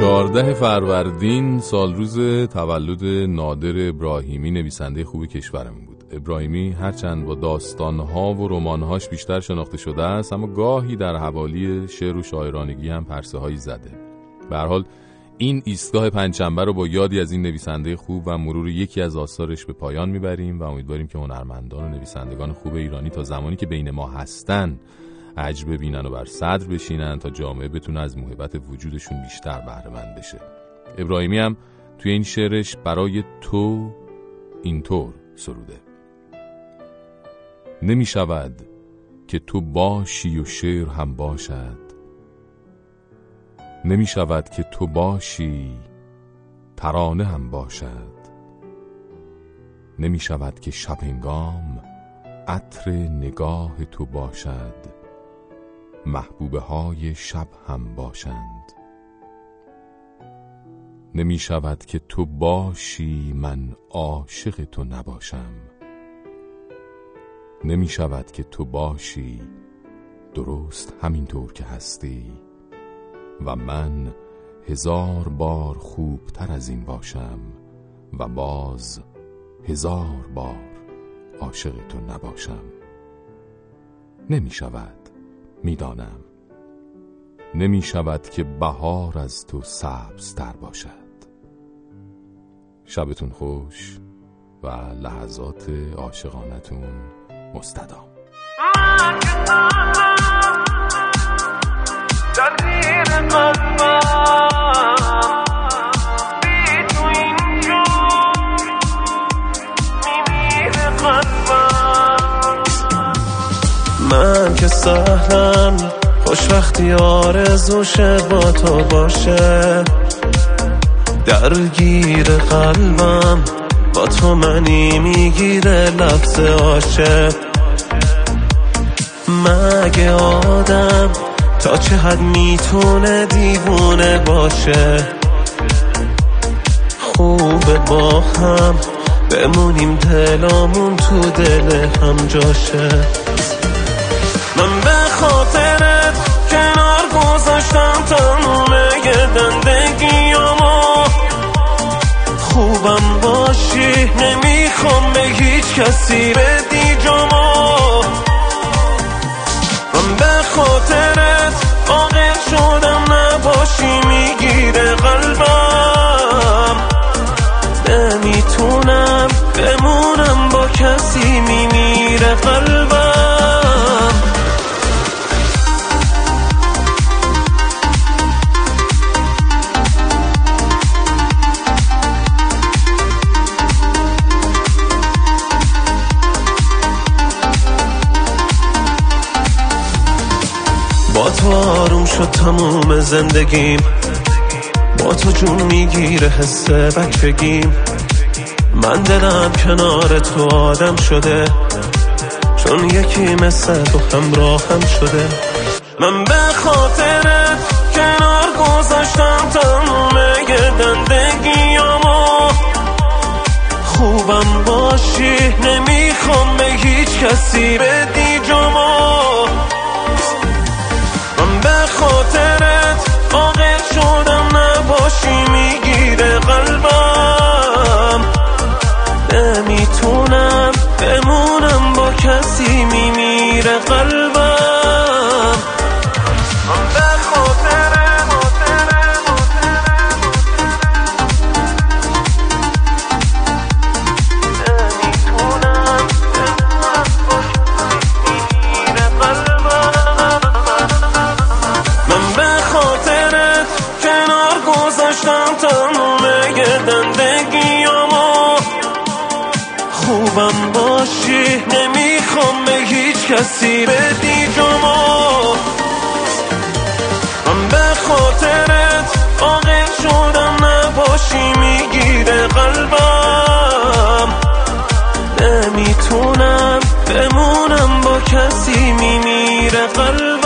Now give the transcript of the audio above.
14 فروردین سال روز تولد نادر ابراهیمی نویسنده خوب کشورم بود. ابراهیمی هرچند با داستانها و رمانهاش بیشتر شناخته شده است اما گاهی در حوالی شعر و شاعرانگی هم پرسه هایی زده. به حال این ایستگاه پنجشنبه رو با یادی از این نویسنده خوب و مرور یکی از آثارش به پایان می‌بریم و امیدواریم که هنرمندان و نویسندگان خوب ایرانی تا زمانی که بین ما هستن عجب ببینن و بر صدر بشینن تا جامعه بتونه از محبت وجودشون بیشتر بهره بشه. ابراهیمی هم توی این شعرش برای تو اینطور سروده. نمی شود که تو باشی و شعر هم باشد. نمی شود که تو باشی ترانه هم باشد. نمی شود که شب هنگام عطر نگاه تو باشد. محبوبه های شب هم باشند. نمی شود که تو باشی من عاشق تو نباشم. نمی شود که تو باشی درست همینطور که هستی و من هزار بار خوبتر از این باشم و باز هزار بار عاشق تو نباشم. نمی شود می‌دانم. نمی شود که بهار از تو سبزتر باشد. شبتون خوش و لحظات عاشقانتون مستدام. من که سهلم خوش وقتی آرزوشه با تو باشه. درگیر قلبم با تو منی می‌گیره لفظ عاشق. مگه آدم تا چه حد می‌تونه دیوونه باشه؟ خوبه با هم بمونیم دلامون تو دل هم جاشه. خاطرت کنار گذاشتم تموم زندگیامو خوبم باشی نمی‌خوام به هیچ کسی بدی جامو من به خاطرت شدم نباشی می‌گیره قلبم. نمی‌تونم بمونم با کسی میمیره قلبم. تو آروم شد تموم زندگیم. با تو جون می‌گیره حس بچگیم من دلم کنار تو آدم شده. چون یکی مثل تو همراهم شده. من به خاطرت کنار گذاشتم تموم زندگیامو خوبم باشی نمی‌خوام به هیچ کسی بدی جامو. من به قلبم. من به خاطرت کنار گذاشتم خوبم باشی نمی‌خوام کسی بدی جامو من به خاطرت عاقل شدم نباشی می‌گیره قلبم. نمی‌تونم بمونم با کسی میمیره قلبم.